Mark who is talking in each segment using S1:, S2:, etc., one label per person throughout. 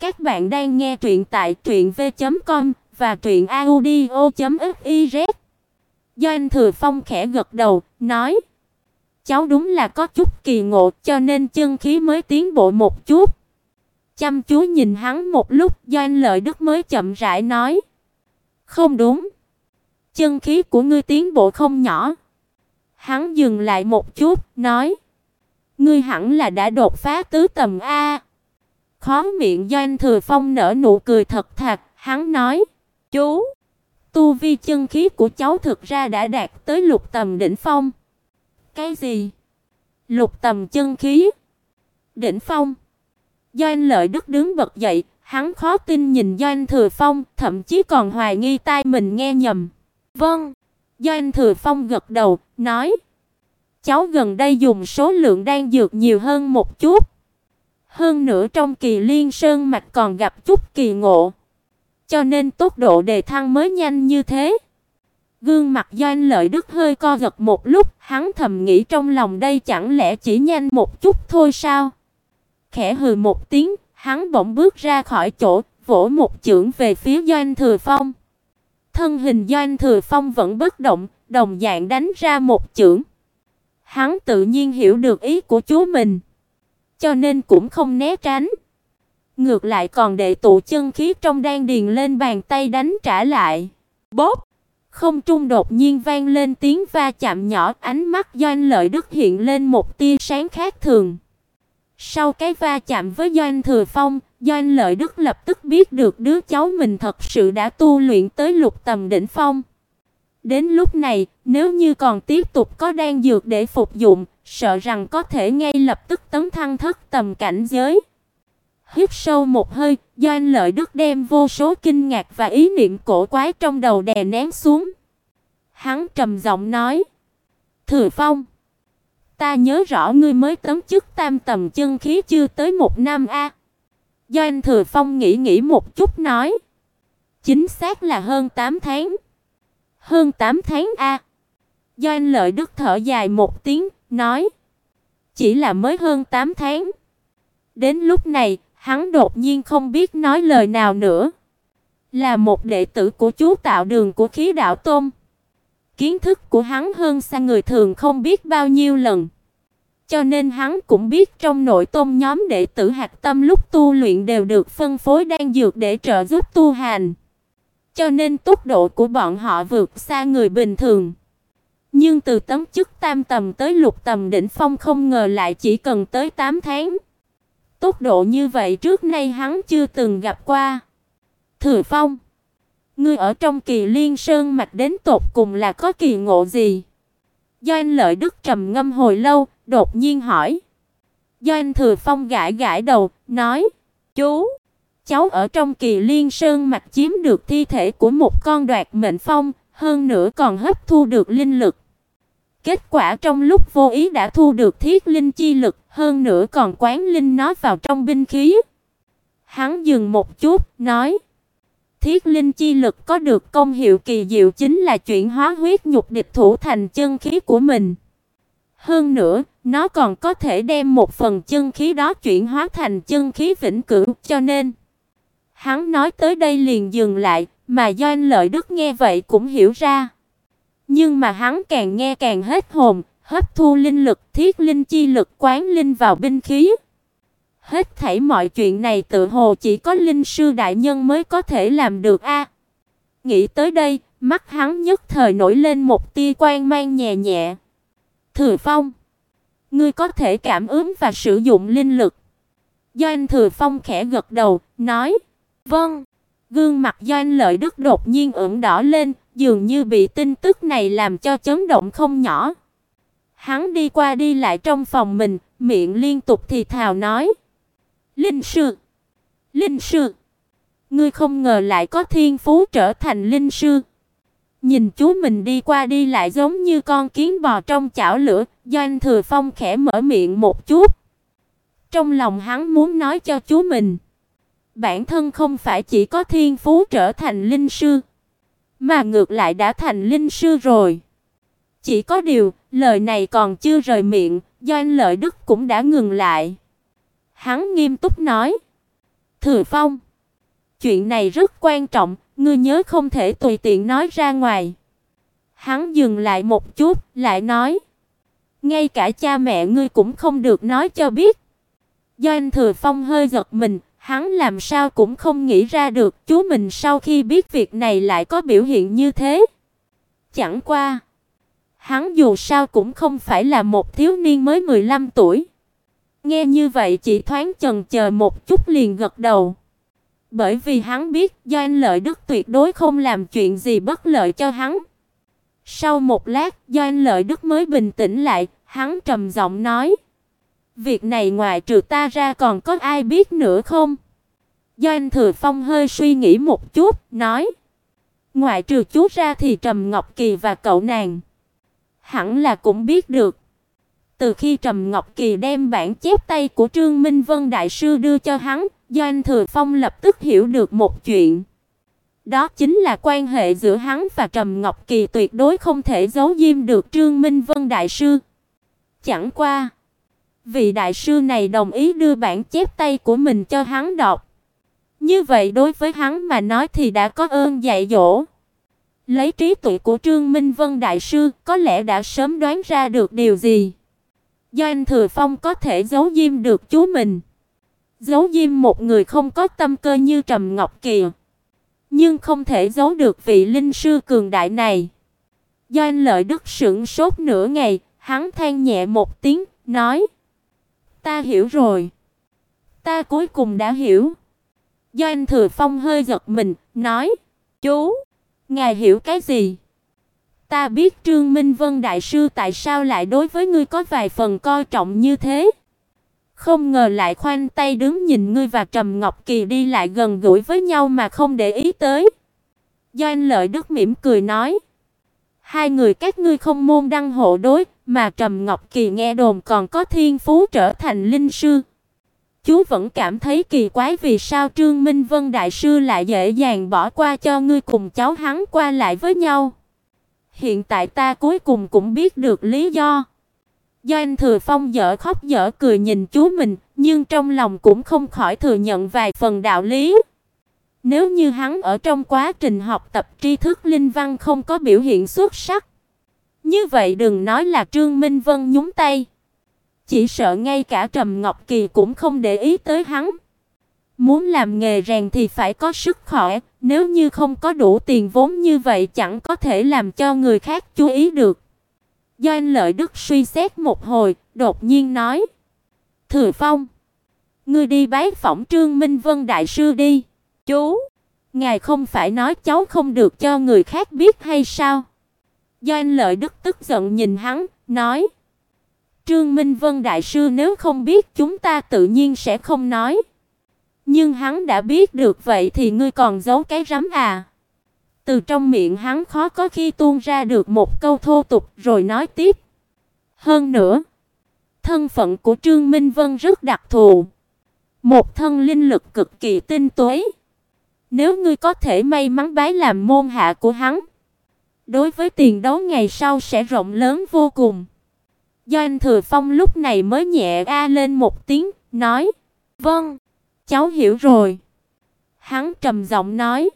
S1: Các bạn đang nghe truyện tại truyệnv.com và truyệnaudio.fiz. Doanh Thừa Phong khẽ gật đầu, nói: "Cháu đúng là có chút kỳ ngộ, cho nên chân khí mới tiến bộ một chút." Chăm chú nhìn hắn một lúc, Doanh Lợi Đức mới chậm rãi nói: "Không đúng, chân khí của ngươi tiến bộ không nhỏ." Hắn dừng lại một chút, nói: "Ngươi hẳn là đã đột phá tứ tầm a." Khóe miệng Doanh Thừa Phong nở nụ cười thật thà, hắn nói: "Chú, tu vi chân khí của cháu thực ra đã đạt tới lục tầm đỉnh phong." "Cái gì?" "Lục tầm chân khí?" "Đỉnh phong?" Doanh Lợi Đức đứng bật dậy, hắn khó tin nhìn Doanh Thừa Phong, thậm chí còn hoài nghi tai mình nghe nhầm. "Vâng." Doanh Thừa Phong gật đầu, nói: "Cháu gần đây dùng số lượng đan dược nhiều hơn một chút." Hơn nữa trong kỳ liên sơn mạch còn gặp chút kỳ ngộ, cho nên tốc độ đề thăng mới nhanh như thế. Gương mặt Doanh Lợi Đức hơi co giật một lúc, hắn thầm nghĩ trong lòng đây chẳng lẽ chỉ nhanh một chút thôi sao? Khẽ hừ một tiếng, hắn bỗng bước ra khỏi chỗ, vỗ một chưởng về phía Doanh Thừa Phong. Thân hình Doanh Thừa Phong vẫn bất động, đồng dạng đánh ra một chưởng. Hắn tự nhiên hiểu được ý của chú mình cho nên cũng không né tránh. Ngược lại còn đệ tụ chân khí trong đan điền lên bàn tay đánh trả lại. Bốp! Không trung đột nhiên vang lên tiếng va chạm nhỏ, ánh mắt Doanh Lợi Đức hiện lên một tia sáng khác thường. Sau cái va chạm với Doanh Thừa Phong, Doanh Lợi Đức lập tức biết được đứa cháu mình thật sự đã tu luyện tới lục tầm đỉnh phong. Đến lúc này, nếu như còn tiếp tục có đan dược để phục dụng, sợ rằng có thể ngay lập tức tấn thăng thất tầm cảnh giới. Hít sâu một hơi, Doanh Lợi Đức đem vô số kinh ngạc và ý niệm cổ quái trong đầu đè nén xuống. Hắn trầm giọng nói: "Thừa Phong, ta nhớ rõ ngươi mới tấn chức tam tầm chân khí chưa tới một năm a." Doanh Thừa Phong nghĩ nghĩ một chút nói: "Chính xác là hơn 8 tháng." "Hơn 8 tháng a?" Doanh Lợi Đức thở dài một tiếng, nói: "Chỉ là mới hơn 8 tháng." Đến lúc này, hắn đột nhiên không biết nói lời nào nữa. Là một đệ tử của chú tạo đường của Khí Đạo Tôn. Kiến thức của hắn hơn xa người thường không biết bao nhiêu lần. Cho nên hắn cũng biết trong nội tôm nhóm đệ tử hạt tâm lúc tu luyện đều được phân phối đan dược để trợ giúp tu hành. Cho nên tốc độ của bọn họ vượt xa người bình thường. Nhưng từ tấm chức tam tầm tới lục tầm đỉnh phong không ngờ lại chỉ cần tới 8 tháng. Tốc độ như vậy trước nay hắn chưa từng gặp qua. Thừa Phong, ngươi ở trong Kỳ Liên Sơn mạch đến tột cùng là có kỳ ngộ gì? Doanh Lợi Đức trầm ngâm hồi lâu, đột nhiên hỏi. Doanh Thừa Phong gãi gãi đầu, nói: "Chú, cháu ở trong Kỳ Liên Sơn mạch chiếm được thi thể của một con đoạt mệnh phong, hơn nữa còn hấp thu được linh lực. Kết quả trong lúc vô ý đã thu được thiết linh chi lực, hơn nữa còn quán linh nó vào trong binh khí. Hắn dừng một chút, nói: Thiết linh chi lực có được công hiệu kỳ diệu chính là chuyển hóa huyết nhục địch thủ thành chân khí của mình. Hơn nữa, nó còn có thể đem một phần chân khí đó chuyển hóa thành chân khí vĩnh cửu, cho nên hắn nói tới đây liền dừng lại, mà Doanh Lợi Đức nghe vậy cũng hiểu ra. Nhưng mà hắn càng nghe càng hết hồn, hấp thu linh lực, thiết linh chi lực quán linh vào binh khí. Hết thảy mọi chuyện này tự hồ chỉ có linh sư đại nhân mới có thể làm được a. nghĩ tới đây, mắt hắn nhất thời nổi lên một tia quang mang nhẹ nhẹ. Thừa Phong, ngươi có thể cảm ứng và sử dụng linh lực. Doanh Thừa Phong khẽ gật đầu, nói: "Vâng." Gương mặt Doanh Lợi Đức đột nhiên ửng đỏ lên, dường như bị tin tức này làm cho chấn động không nhỏ. Hắn đi qua đi lại trong phòng mình, miệng liên tục thì thào nói: "Linh sư, linh sư, ngươi không ngờ lại có thiên phú trở thành linh sư." Nhìn chú mình đi qua đi lại giống như con kiến bò trong chảo lửa, Doanh Thừa Phong khẽ mở miệng một chút. Trong lòng hắn muốn nói cho chú mình, bản thân không phải chỉ có thiên phú trở thành linh sư, mà ngược lại đã thành linh sư rồi. Chỉ có điều, lời này còn chưa rời miệng, Doanh Lợi Đức cũng đã ngừng lại. Hắn nghiêm túc nói: Thừa Phong, chuyện này rất quan trọng, ngươi nhớ không thể tùy tiện nói ra ngoài. Hắn dừng lại một chút, lại nói: "Ngay cả cha mẹ ngươi cũng không được nói cho biết." Do anh Thừa Phong hơi giật mình, hắn làm sao cũng không nghĩ ra được, chú mình sau khi biết việc này lại có biểu hiện như thế. Chẳng qua, hắn dù sao cũng không phải là một thiếu niên mới 15 tuổi. Nghe như vậy chỉ thoáng chần chờ một chút liền gật đầu. Bởi vì hắn biết do anh Lợi Đức tuyệt đối không làm chuyện gì bất lợi cho hắn. Sau một lát, do anh Lợi Đức mới bình tĩnh lại, hắn trầm giọng nói: "Việc này ngoài trừ ta ra còn có ai biết nữa không?" Do anh Thừa Phong hơi suy nghĩ một chút, nói: "Ngoại trừ chú ra thì Trầm Ngọc Kỳ và cậu nàng hẳn là cũng biết được." Từ khi Trầm Ngọc Kỳ đem bản chép tay của Trương Minh Vân đại sư đưa cho hắn, Do anh Thừa Phong lập tức hiểu được một chuyện. Đó chính là quan hệ giữa hắn và Trầm Ngọc Kỳ tuyệt đối không thể giấu giếm được Trương Minh Vân đại sư. Chẳng qua, vị đại sư này đồng ý đưa bản chép tay của mình cho hắn đọc. Như vậy đối với hắn mà nói thì đã có ơn dạy dỗ. Lấy trí tuệ của Trương Minh Vân đại sư, có lẽ đã sớm đoán ra được điều gì. Do anh Thừa Phong có thể giấu diêm được chú mình. Giấu diêm một người không có tâm cơ như Trầm Ngọc kiều nhưng không thể giấu được vị linh sư cường đại này. Do anh Lợi Đức sững sốt nửa ngày, hắn than nhẹ một tiếng, nói: "Ta hiểu rồi. Ta cuối cùng đã hiểu." Do anh Thừa Phong hơi giật mình, nói: "Chú, ngài hiểu cái gì?" Ta biết Trương Minh Vân đại sư tại sao lại đối với ngươi có vài phần coi trọng như thế. Không ngờ lại khoanh tay đứng nhìn ngươi và Trầm Ngọc Kỳ đi lại gần gũi với nhau mà không để ý tới. Do anh Lợi Đức mỉm cười nói, hai người các ngươi không môn đăng hộ đối, mà Trầm Ngọc Kỳ nghe đồn còn có thiên phú trở thành linh sư. Chú vẫn cảm thấy kỳ quái vì sao Trương Minh Vân đại sư lại dễ dàng bỏ qua cho ngươi cùng cháu hắn qua lại với nhau. Hiện tại ta cuối cùng cũng biết được lý do. Do anh Thừa Phong dở khóc dở cười nhìn chú mình, nhưng trong lòng cũng không khỏi thừa nhận vài phần đạo lý. Nếu như hắn ở trong quá trình học tập tri thức linh văn không có biểu hiện xuất sắc, như vậy đừng nói là Trương Minh Vân nhúng tay, chỉ sợ ngay cả Trầm Ngọc Kỳ cũng không để ý tới hắn. Muốn làm nghề rèn thì phải có sức khỏe, nếu như không có đủ tiền vốn như vậy chẳng có thể làm cho người khác chú ý được. Do anh Lợi Đức suy xét một hồi, đột nhiên nói: "Thừa Phong, ngươi đi bái phỏng Trương Minh Vân đại sư đi." "Chú, ngài không phải nói cháu không được cho người khác biết hay sao?" Do anh Lợi Đức tức giận nhìn hắn, nói: "Trương Minh Vân đại sư nếu không biết chúng ta tự nhiên sẽ không nói." Nhưng hắn đã biết được vậy thì ngươi còn giấu cái rắm à? Từ trong miệng hắn khó có khi tuôn ra được một câu thô tục rồi nói tiếp. Hơn nữa, thân phận của Trương Minh Vân rất đặc thù, một thân linh lực cực kỳ tinh tuế. Nếu ngươi có thể may mắn bái làm môn hạ của hắn, đối với tiền đấu ngày sau sẽ rộng lớn vô cùng. Do anh Thừa Phong lúc này mới nhẹ a lên một tiếng, nói: "Vâng, cháu hiểu rồi." Hắn trầm giọng nói: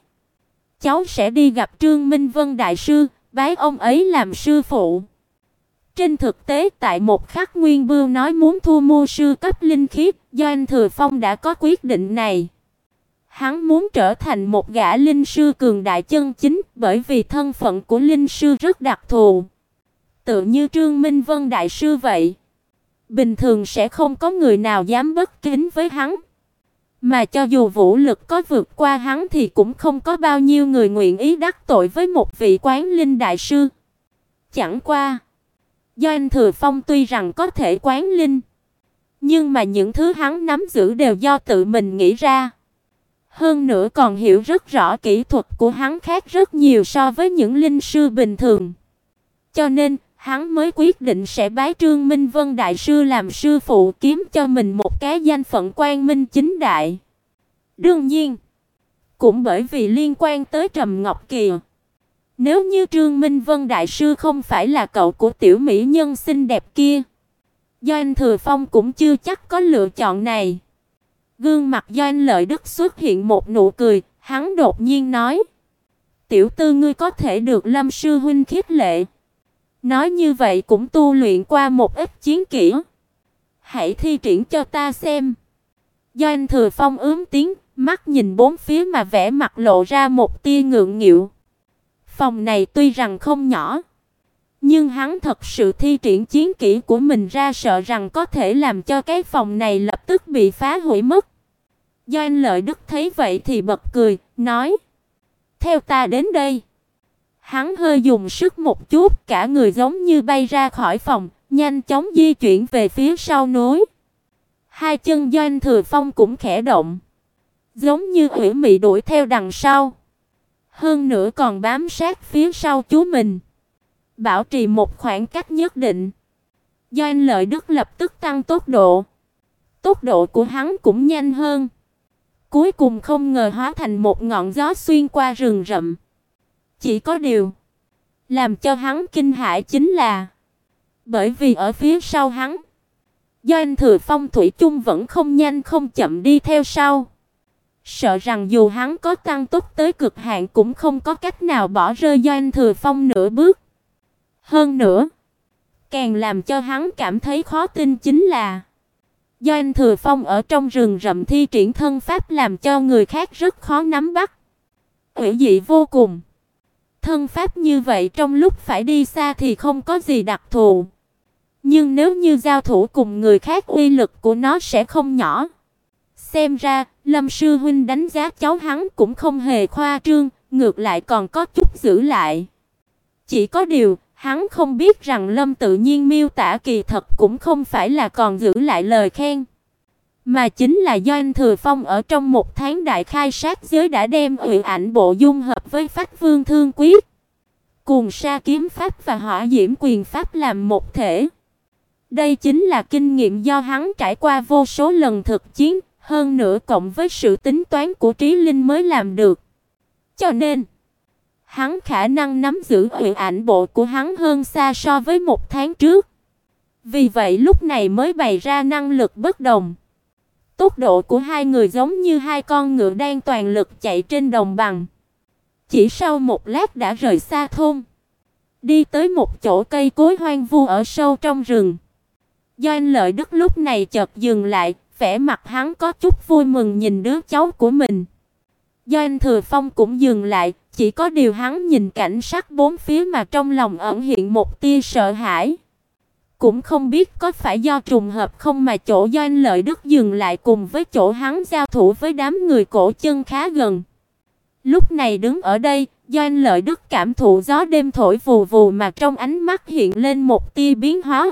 S1: cháu sẽ đi gặp Trương Minh Vân đại sư, bái ông ấy làm sư phụ. Trên thực tế tại một khắc Nguyên Bưu nói muốn thu mua sư cấp linh khí, do anh Thừa Phong đã có quyết định này. Hắn muốn trở thành một gã linh sư cường đại chân chính, bởi vì thân phận của linh sư rất đặc thù. Tự như Trương Minh Vân đại sư vậy. Bình thường sẽ không có người nào dám bất kính với hắn. Mà cho dù vũ lực có vượt qua hắn thì cũng không có bao nhiêu người nguyện ý đắc tội với một vị quán linh đại sư. Chẳng qua, do anh Thừa Phong tuy rằng có thể quán linh, nhưng mà những thứ hắn nắm giữ đều do tự mình nghĩ ra. Hơn nữa còn hiểu rất rõ kỹ thuật của hắn khác rất nhiều so với những linh sư bình thường. Cho nên, hắn mới quyết định sẽ bái Trương Minh Vân đại sư làm sư phụ kiếm cho mình một cái danh phận quan minh chính đại. Đương nhiên, cũng bởi vì liên quan tới Trầm Ngọc kiều Nếu như Trương Minh Vân đại sư không phải là cậu của tiểu mỹ nhân xinh đẹp kia, do anh Thừa Phong cũng chưa chắc có lựa chọn này. Gương mặt Doanh Lợi Đức xuất hiện một nụ cười, hắn đột nhiên nói: "Tiểu tư ngươi có thể được Lâm sư huynh khích lệ." Nói như vậy cũng tu luyện qua một ít chiến kỹ. Hãy thi triển cho ta xem. Doanh Thừa Phong ướm tiếng, mắt nhìn bốn phía mà vẻ mặt lộ ra một tia ngượng nghịu. Phòng này tuy rằng không nhỏ, nhưng hắn thật sự thi triển chiến kỹ của mình ra sợ rằng có thể làm cho cái phòng này lập tức bị phá hủy mất. Doanh Lợi Đức thấy vậy thì bật cười, nói: "Theo ta đến đây." Hắn hơi dùng sức một chút, cả người giống như bay ra khỏi phòng, nhanh chóng di chuyển về phía sau núi. Hai chân Doanh Thừa Phong cũng khẽ động, giống như hủy mị đuổi theo đằng sau. Hơn nữa còn bám sát phía sau chú mình, bảo trì một khoảng cách nhất định. Doanh Lợi Đức lập tức tăng tốc độ. Tốc độ của hắn cũng nhanh hơn. Cuối cùng không ngờ hóa thành một ngọn gió xuyên qua rừng rậm. Chỉ có điều, làm cho hắn kinh hãi chính là bởi vì ở phía sau hắn, do anh Thừa Phong thủy chung vẫn không nhanh không chậm đi theo sau. Sợ rằng dù hắn có tăng tốc tới cực hạn cũng không có cách nào bỏ rơi do anh Thừa Phong nửa bước. Hơn nữa, càng làm cho hắn cảm thấy khó tin chính là do anh Thừa Phong ở trong rừng rậm thi triển thân pháp làm cho người khác rất khó nắm bắt. Quỷ dị vô cùng. Thân pháp như vậy trong lúc phải đi xa thì không có gì đặc thù. Nhưng nếu như giao thủ cùng người khác uy lực của nó sẽ không nhỏ. Xem ra, Lâm sư huynh đánh giá cháu hắn cũng không hề khoa trương, ngược lại còn có chút giữ lại. Chỉ có điều, hắn không biết rằng Lâm tự nhiên miêu tả kỳ thật cũng không phải là còn giữ lại lời khen, mà chính là do anh Thừa Phong ở trong một tháng đại khai sát giới đã đem huyền ảnh bộ dung hợp với Phách Vương Thương Quyết, cùng sa kiếm pháp và hỏa diễm quyền pháp làm một thể. Đây chính là kinh nghiệm do hắn trải qua vô số lần thực chiến, hơn nữa cộng với sự tính toán của trí linh mới làm được. Cho nên, hắn khả năng nắm giữ huyền ảnh bộ của hắn hơn xa so với một tháng trước. Vì vậy lúc này mới bày ra năng lực bất đồng. Tốc độ của hai người giống như hai con ngựa đang toàn lực chạy trên đồng bằng. Chỉ sau một lát đã rời xa thôn, đi tới một chỗ cây cối hoang vu ở sâu trong rừng. Doanh Lợi Đức lúc này chợt dừng lại, vẻ mặt hắn có chút vui mừng nhìn đứa cháu của mình. Doanh Thừa Phong cũng dừng lại, chỉ có điều hắn nhìn cảnh sắc bốn phía mà trong lòng ẩn hiện một tia sợ hãi. Cũng không biết có phải do trùng hợp không mà chỗ Doanh Lợi Đức dừng lại cùng với chỗ hắn giao thủ với đám người cổ chân khá gần. Lúc này đứng ở đây, Doanh Lợi Đức cảm thụ gió đêm thổi vù vù mà trong ánh mắt hiện lên một tia biến hóa.